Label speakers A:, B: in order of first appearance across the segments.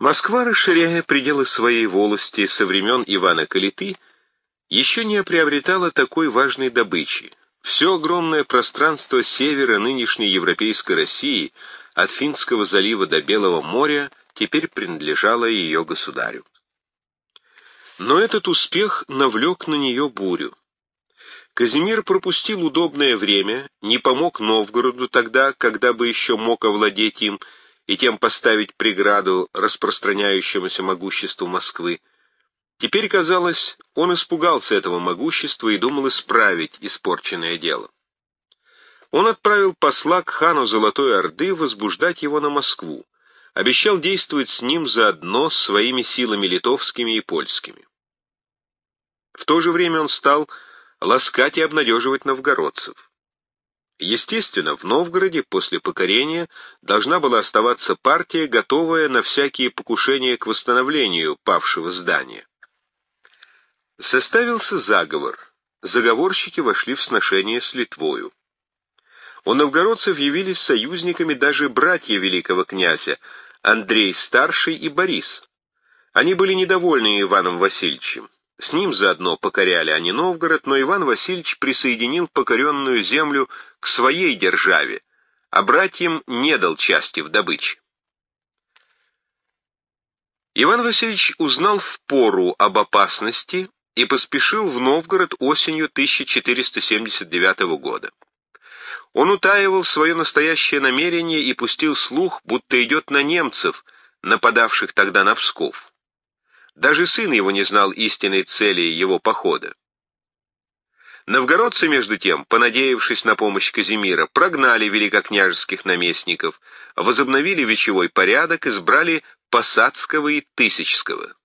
A: Москва, расширяя пределы своей волости со времен Ивана Калиты, еще не приобретала такой важной добычи. Все огромное пространство севера нынешней европейской России, от Финского залива до Белого моря, теперь принадлежало ее государю. Но этот успех навлек на нее бурю. Казимир пропустил удобное время, не помог Новгороду тогда, когда бы еще мог овладеть им и тем поставить преграду распространяющемуся могуществу Москвы. Теперь, казалось, он испугался этого могущества и думал исправить испорченное дело. Он отправил посла к хану Золотой Орды возбуждать его на Москву, обещал действовать с ним заодно своими силами литовскими и польскими. В то же время он стал ласкать и обнадеживать новгородцев. Естественно, в Новгороде после покорения должна была оставаться партия, готовая на всякие покушения к восстановлению павшего здания. Составился заговор. Заговорщики вошли в сношение с Литвою. У новгородцев явились союзниками даже братья великого князя, Андрей Старший и Борис. Они были недовольны Иваном Васильевичем. С ним заодно покоряли они Новгород, но Иван Васильевич присоединил покоренную землю к своей державе, а братьям не дал части в добыче. Иван Васильевич узнал в пору об опасности и поспешил в Новгород осенью 1479 года. Он утаивал свое настоящее намерение и пустил слух, будто идет на немцев, нападавших тогда на Псков. Даже сын его не знал истинной цели его похода. Новгородцы, между тем, понадеявшись на помощь Казимира, прогнали великокняжеских наместников, возобновили вечевой порядок, избрали Посадского и Тысячского.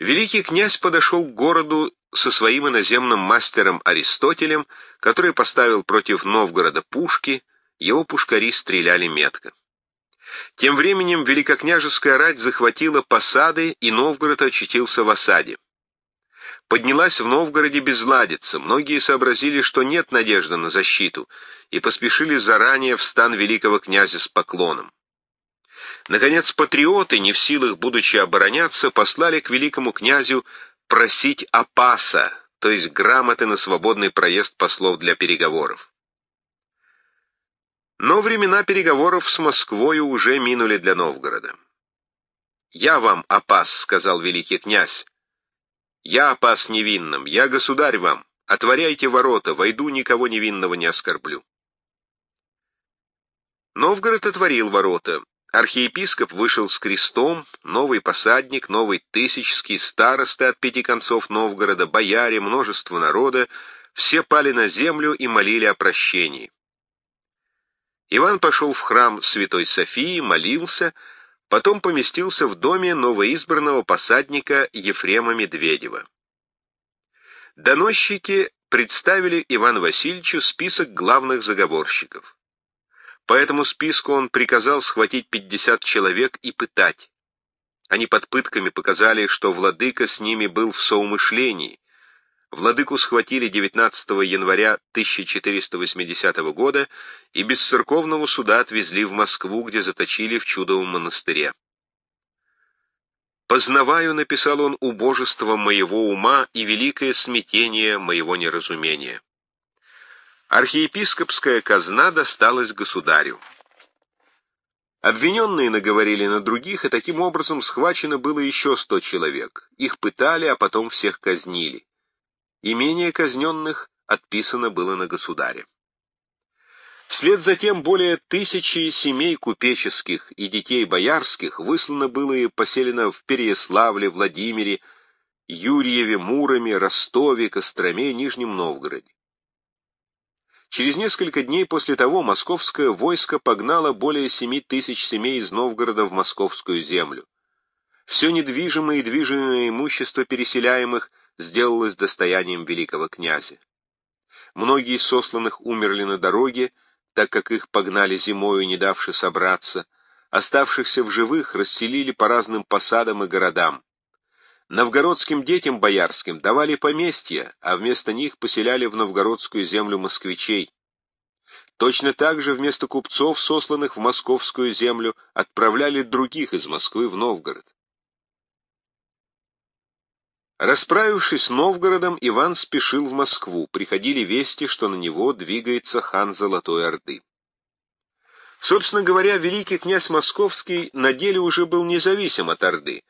A: Великий князь подошел к городу со своим иноземным мастером Аристотелем, который поставил против Новгорода пушки, его пушкари стреляли метко. Тем временем великокняжеская рать захватила посады, и Новгород очутился в осаде. Поднялась в Новгороде безладица, многие сообразили, что нет надежды на защиту, и поспешили заранее в стан великого князя с поклоном. Наконец, патриоты, не в силах, будучи обороняться, послали к великому князю просить опаса, то есть грамоты на свободный проезд послов для переговоров. Но времена переговоров с Москвой уже минули для Новгорода. «Я вам опас», — сказал великий князь. «Я опас невинным, я государь вам. Отворяйте ворота, войду, никого невинного не оскорблю». Новгород отворил ворота. Архиепископ вышел с крестом, новый посадник, новый тысячский, старосты от пяти концов Новгорода, бояре, множество народа, все пали на землю и молили о прощении. Иван пошел в храм Святой Софии, молился, потом поместился в доме новоизбранного посадника Ефрема Медведева. Доносчики представили Ивану Васильевичу список главных заговорщиков. По этому списку он приказал схватить 50 человек и пытать. Они под пытками показали, что владыка с ними был в соумышлении, Владыку схватили 19 января 1480 года и без церковного суда отвезли в Москву, где заточили в чудовом монастыре. «Познаваю», — написал он, — «убожество моего ума и великое смятение моего неразумения». Архиепископская казна досталась государю. Обвиненные наговорили на других, и таким образом схвачено было еще сто человек. Их пытали, а потом всех казнили. Имение казненных отписано было на государе. Вслед за тем более тысячи семей купеческих и детей боярских выслано было и поселено в Переяславле, Владимире, Юрьеве, Муроме, Ростове, Костроме, Нижнем Новгороде. Через несколько дней после того московское войско погнало более семи тысяч семей из Новгорода в московскую землю. Все недвижимое и движимое имущество переселяемых – сделалось достоянием великого князя. Многие сосланных умерли на дороге, так как их погнали зимою, не давши собраться, оставшихся в живых расселили по разным посадам и городам. Новгородским детям боярским давали поместья, а вместо них поселяли в новгородскую землю москвичей. Точно так же вместо купцов, сосланных в московскую землю, отправляли других из Москвы в Новгород. Расправившись с Новгородом, Иван спешил в Москву. Приходили вести, что на него двигается хан Золотой Орды. Собственно говоря, великий князь Московский на деле уже был независим от Орды.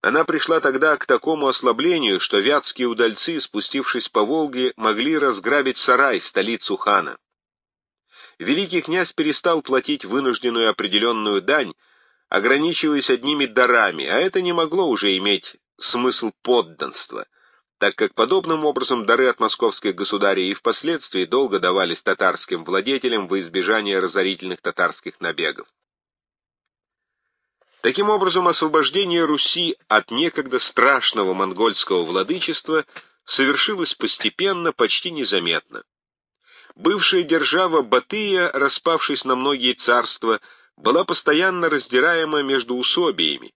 A: Она пришла тогда к такому ослаблению, что вятские удальцы, спустившись по Волге, могли разграбить сарай, столицу хана. Великий князь перестал платить вынужденную определенную дань, ограничиваясь одними дарами, а это не могло уже иметь смысл подданства, так как подобным образом дары от московских государей и впоследствии долго давались татарским владетелям во избежание разорительных татарских набегов. Таким образом, освобождение Руси от некогда страшного монгольского владычества совершилось постепенно, почти незаметно. Бывшая держава Батыя, распавшись на многие царства, была постоянно раздираема между усобиями,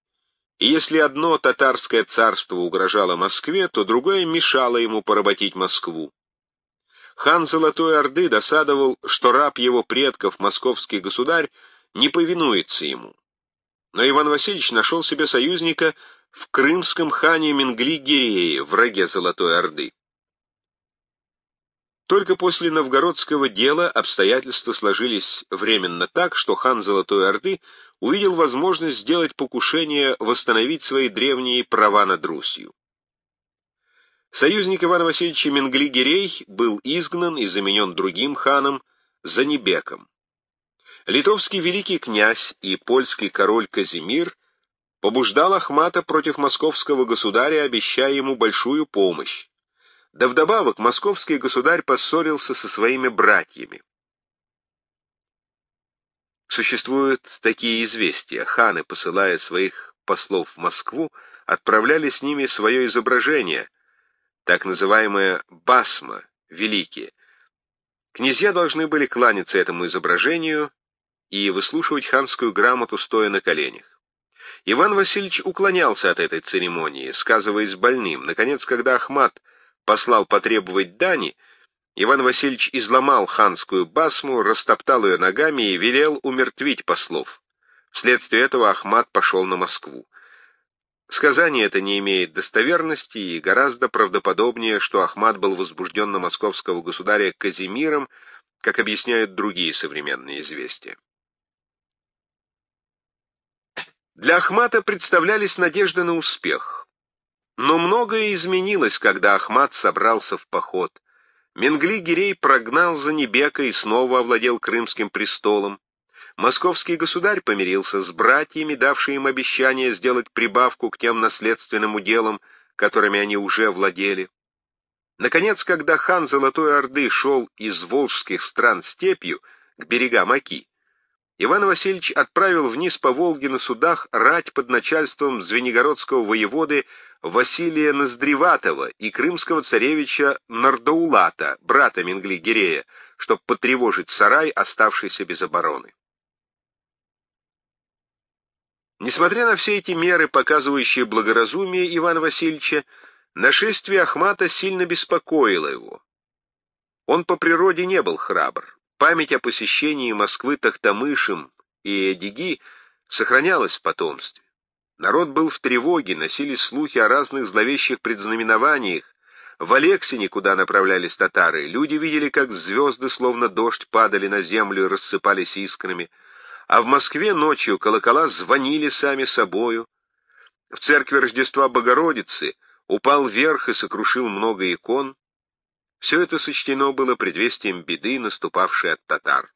A: и если одно татарское царство угрожало Москве, то другое мешало ему поработить Москву. Хан Золотой Орды досадовал, что раб его предков, московский государь, не повинуется ему. Но Иван Васильевич нашел себе союзника в крымском хане Менгли-Гирее, враге Золотой Орды. Только после новгородского дела обстоятельства сложились временно так, что хан Золотой Орды увидел возможность сделать покушение восстановить свои древние права над Русью. Союзник Ивана Васильевича Менгли-Гирей был изгнан и заменен другим ханом Занебеком. Литовский великий князь и польский король Казимир побуждал Ахмата против московского государя, обещая ему большую помощь. Да вдобавок московский государь поссорился со своими братьями. Существуют такие известия. Ханы, посылая своих послов в Москву, отправляли с ними свое изображение, так называемое басма, великие. Князья должны были кланяться этому изображению и выслушивать ханскую грамоту, стоя на коленях. Иван Васильевич уклонялся от этой церемонии, сказываясь больным. Наконец, когда Ахмат послал потребовать дани, Иван Васильевич изломал ханскую басму, растоптал ее ногами и велел умертвить послов. Вследствие этого Ахмат пошел на Москву. Сказание это не имеет достоверности и гораздо правдоподобнее, что Ахмат был возбужден на московского государя Казимиром, как объясняют другие современные известия. Для Ахмата представлялись надежды на успех. Но многое изменилось, когда Ахмат собрался в поход. Менгли-Гирей прогнал Занебека и снова овладел Крымским престолом. Московский государь помирился с братьями, давшие им обещание сделать прибавку к тем наследственным уделам, которыми они уже владели. Наконец, когда хан Золотой Орды шел из волжских стран степью к берегам Оки, Иван Васильевич отправил вниз по Волге на судах рать под начальством звенигородского воеводы Василия Ноздреватова и крымского царевича Нардаулата, брата Менгли-Гирея, чтобы потревожить сарай, оставшийся без обороны. Несмотря на все эти меры, показывающие благоразумие Ивана Васильевича, нашествие Ахмата сильно беспокоило его. Он по природе не был храбр. Память о посещении Москвы Тахтамышем и Эдиги сохранялась в потомстве. Народ был в тревоге, носились слухи о разных зловещих предзнаменованиях. В Алексине, куда направлялись татары, люди видели, как звезды, словно дождь, падали на землю и рассыпались искрами. А в Москве ночью колокола звонили сами собою. В церкви Рождества Богородицы упал вверх и сокрушил много икон. Все это сочтено было предвестием беды, наступавшей от татар.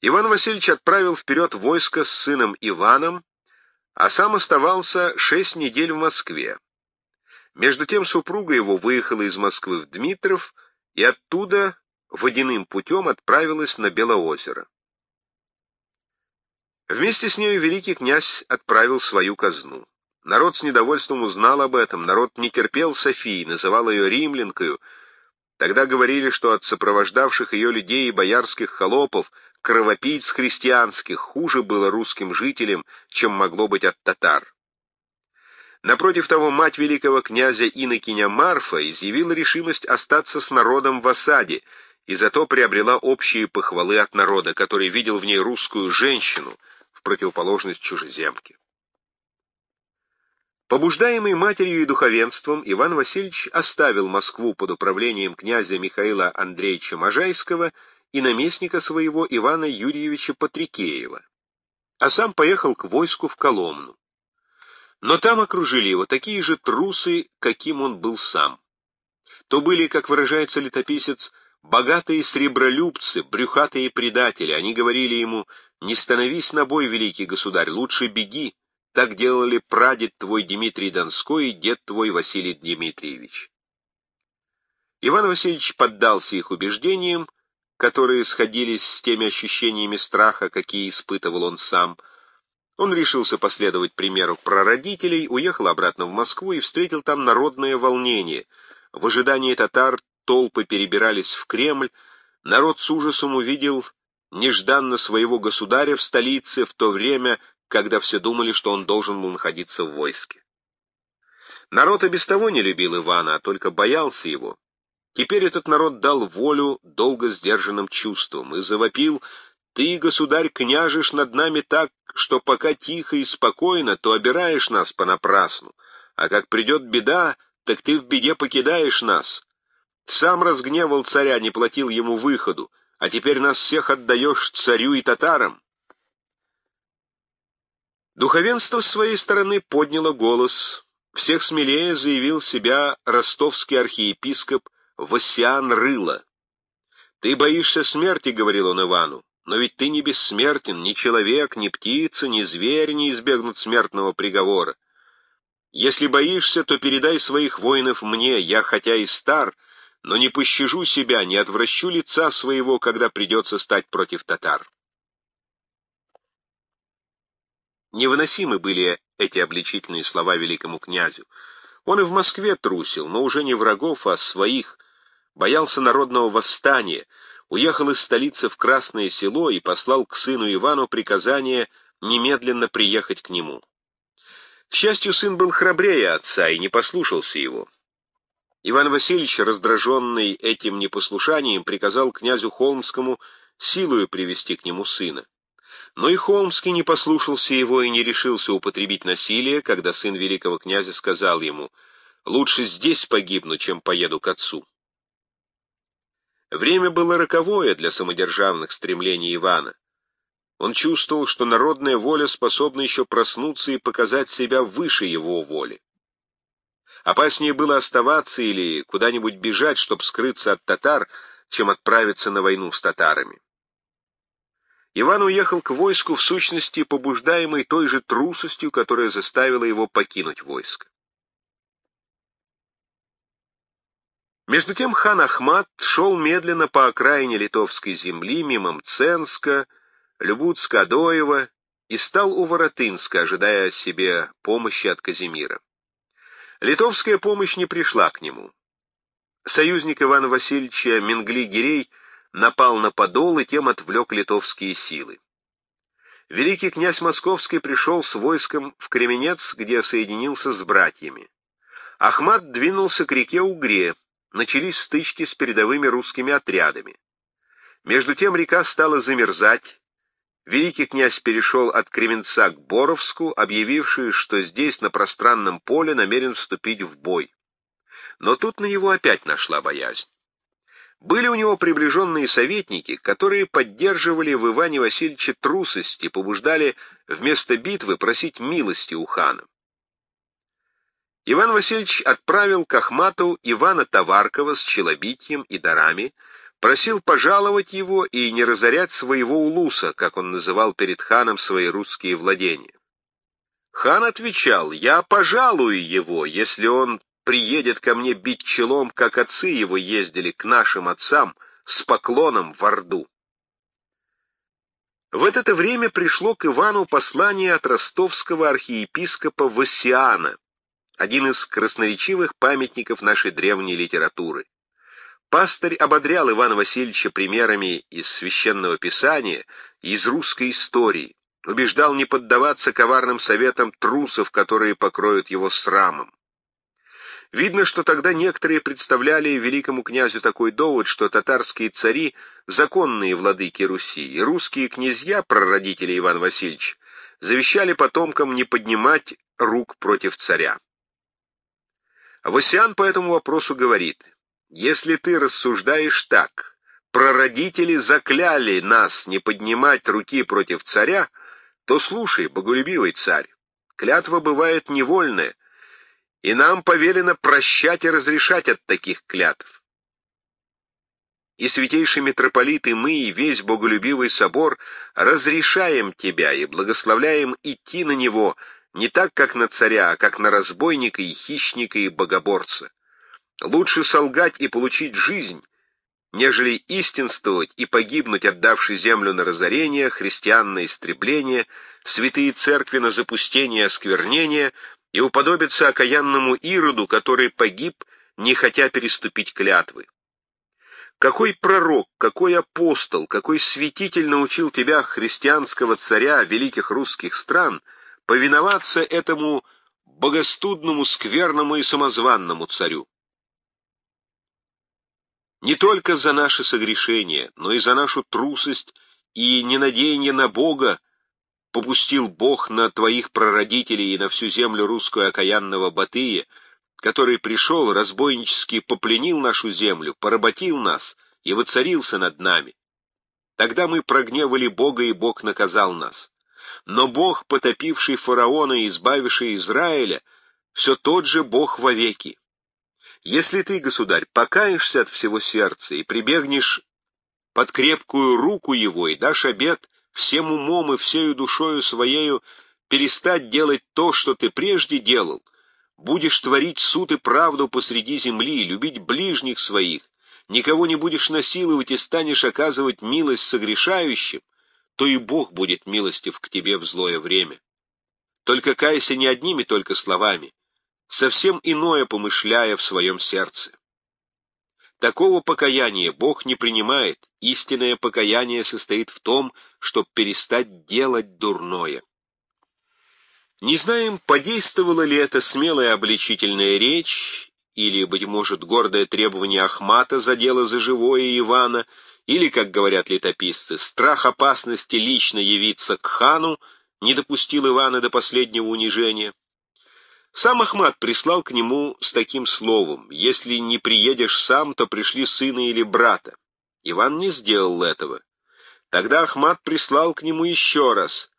A: Иван Васильевич отправил вперед войско с сыном Иваном, а сам оставался шесть недель в Москве. Между тем супруга его выехала из Москвы в Дмитров и оттуда водяным путем отправилась на Белоозеро. Вместе с нею великий князь отправил свою казну. Народ с недовольством узнал об этом, народ не терпел Софии, называл ее римлянкою. Тогда говорили, что от сопровождавших ее людей и боярских холопов, кровопийц христианских, хуже было русским жителям, чем могло быть от татар. Напротив того, мать великого князя Инокиня Марфа изъявила решимость остаться с народом в осаде, и зато приобрела общие похвалы от народа, который видел в ней русскую женщину в противоположность чужеземке. Побуждаемый матерью и духовенством, Иван Васильевич оставил Москву под управлением князя Михаила Андреевича Можайского и наместника своего Ивана Юрьевича Патрикеева, а сам поехал к войску в Коломну. Но там окружили его такие же трусы, каким он был сам. То были, как выражается летописец, богатые сребролюбцы, брюхатые предатели. Они говорили ему, «Не становись на бой, великий государь, лучше беги, так делали прадед твой Дмитрий Донской и дед твой Василий Дмитриевич. Иван Васильевич поддался их убеждениям, которые сходились с теми ощущениями страха, какие испытывал он сам. Он решился последовать примеру прародителей, уехал обратно в Москву и встретил там народное волнение. В ожидании татар толпы перебирались в Кремль, народ с ужасом увидел нежданно своего государя в столице, в то время когда все думали, что он должен был находиться в войске. Народ и без того не любил Ивана, а только боялся его. Теперь этот народ дал волю долго сдержанным чувствам и завопил «Ты, государь, княжешь над нами так, что пока тихо и спокойно, то обираешь нас понапрасну, а как придет беда, так ты в беде покидаешь нас. Сам разгневал царя, не платил ему выходу, а теперь нас всех отдаешь царю и татарам. Духовенство с своей стороны подняло голос. Всех смелее заявил себя ростовский архиепископ Васиан Рыло. «Ты боишься смерти», — говорил он Ивану, — «но ведь ты не бессмертен, ни человек, ни птица, ни зверь не избегнут смертного приговора. Если боишься, то передай своих воинов мне, я хотя и стар, но не пощажу себя, не отвращу лица своего, когда придется стать против татар». Невыносимы были эти обличительные слова великому князю. Он и в Москве трусил, но уже не врагов, а своих. Боялся народного восстания, уехал из столицы в Красное Село и послал к сыну Ивану приказание немедленно приехать к нему. К счастью, сын был храбрее отца и не послушался его. Иван Васильевич, раздраженный этим непослушанием, приказал князю Холмскому силою привести к нему сына. Но и Холмский не послушался его и не решился употребить насилие, когда сын великого князя сказал ему, «Лучше здесь погибну, чем поеду к отцу». Время было роковое для самодержавных стремлений Ивана. Он чувствовал, что народная воля способна еще проснуться и показать себя выше его воли. Опаснее было оставаться или куда-нибудь бежать, чтобы скрыться от татар, чем отправиться на войну с татарами. Иван уехал к войску в сущности побуждаемый той же трусостью, которая заставила его покинуть войско. Между тем хан Ахмат шел медленно по окраине литовской земли, мимо Мценска, Любутска-Адоева и стал у Воротынска, ожидая себе помощи от Казимира. Литовская помощь не пришла к нему. Союзник Ивана Васильевича Менгли-Гирей — напал на Подол и тем отвлек литовские силы. Великий князь Московский пришел с войском в Кременец, где соединился с братьями. Ахмат двинулся к реке Угре, начались стычки с передовыми русскими отрядами. Между тем река стала замерзать, великий князь перешел от Кременца к Боровску, объявивший, что здесь, на пространном поле, намерен вступить в бой. Но тут на него опять нашла боязнь. Были у него приближенные советники, которые поддерживали в Иване Васильевиче трусость и побуждали вместо битвы просить милости у хана. Иван Васильевич отправил к Ахмату Ивана Товаркова с челобитьем и дарами, просил пожаловать его и не разорять своего улуса, как он называл перед ханом свои русские владения. Хан отвечал, «Я пожалую его, если он приедет ко мне бить челом, как отцы его ездили к нашим отцам с поклоном в Орду. В это время пришло к Ивану послание от ростовского архиепископа Васиана, один из красноречивых памятников нашей древней литературы. Пастырь ободрял Ивана Васильевича примерами из священного писания и из русской истории, убеждал не поддаваться коварным советам трусов, которые покроют его срамом. Видно, что тогда некоторые представляли великому князю такой довод, что татарские цари — законные владыки Руси, и русские князья, прародители Иван Васильевич, завещали потомкам не поднимать рук против царя. Васян по этому вопросу говорит, «Если ты рассуждаешь так, прародители закляли нас не поднимать руки против царя, то слушай, боголюбивый царь, клятва бывает невольная, и нам повелено прощать и разрешать от таких клятв. И святейший митрополит, и мы, и весь боголюбивый собор разрешаем тебя и благословляем идти на него не так, как на царя, а как на разбойника и хищника и богоборца. Лучше солгать и получить жизнь, нежели истинствовать и погибнуть, отдавший землю на разорение, христиан на истребление, святые церкви на запустение и осквернение — и уподобиться окаянному Ироду, который погиб, не хотя переступить клятвы. Какой пророк, какой апостол, какой святитель научил тебя, христианского царя великих русских стран, повиноваться этому богостудному, скверному и самозванному царю? Не только за наши согрешения, но и за нашу трусость и ненадеяние на Бога попустил Бог на твоих прародителей и на всю землю русскую окаянного Батыя, который пришел, разбойнически попленил нашу землю, поработил нас и воцарился над нами. Тогда мы прогневали Бога, и Бог наказал нас. Но Бог, потопивший фараона и избавивший Израиля, все тот же Бог вовеки. Если ты, государь, покаешься от всего сердца и прибегнешь под крепкую руку его и дашь обет всем умом и всею душою своею перестать делать то, что ты прежде делал, будешь творить суд и правду посреди земли, любить ближних своих, никого не будешь насиловать и станешь оказывать милость согрешающим, то и Бог будет милостив к тебе в злое время. Только кайся не одними только словами, совсем иное помышляя в своем сердце. Такого покаяния Бог не принимает. Истинное покаяние состоит в том, чтобы перестать делать дурное. Не знаем, подействовала ли эта смелая обличительная речь, или, быть может, гордое требование Ахмата задело за живое Ивана, или, как говорят летописцы, страх опасности лично явиться к хану не допустил Ивана до последнего унижения. Сам Ахмат прислал к нему с таким словом, «Если не приедешь сам, то пришли сына или брата». Иван не сделал этого. Тогда Ахмат прислал к нему еще раз,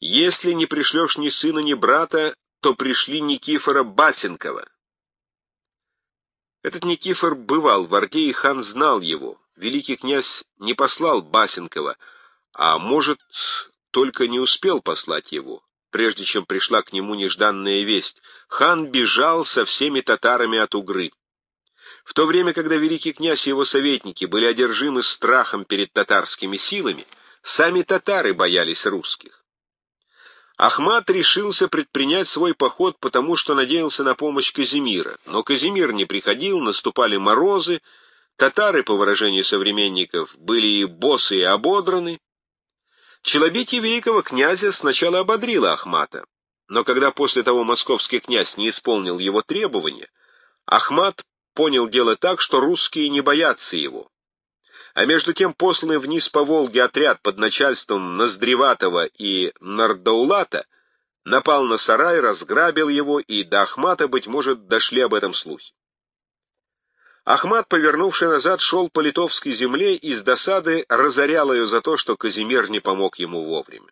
A: «Если не пришлешь ни сына, ни брата, то пришли Никифора Басенкова». Этот Никифор бывал в Орде, и хан знал его. Великий князь не послал Басенкова, а, может, только не успел послать его прежде чем пришла к нему нежданная весть. Хан бежал со всеми татарами от Угры. В то время, когда великий князь и его советники были одержимы страхом перед татарскими силами, сами татары боялись русских. Ахмат решился предпринять свой поход, потому что надеялся на помощь Казимира. Но Казимир не приходил, наступали морозы, татары, по выражению современников, были и босы, и ободраны, Челобитие великого князя сначала ободрило Ахмата, но когда после того московский князь не исполнил его требования, Ахмат понял дело так, что русские не боятся его. А между тем посланный вниз по Волге отряд под начальством Ноздреватого и Нардаулата напал на сарай, разграбил его, и до Ахмата, быть может, дошли об этом слухи. Ахмат, повернувший назад, шел по литовской земле и с досады разорял ее за то, что Казимир не помог ему вовремя.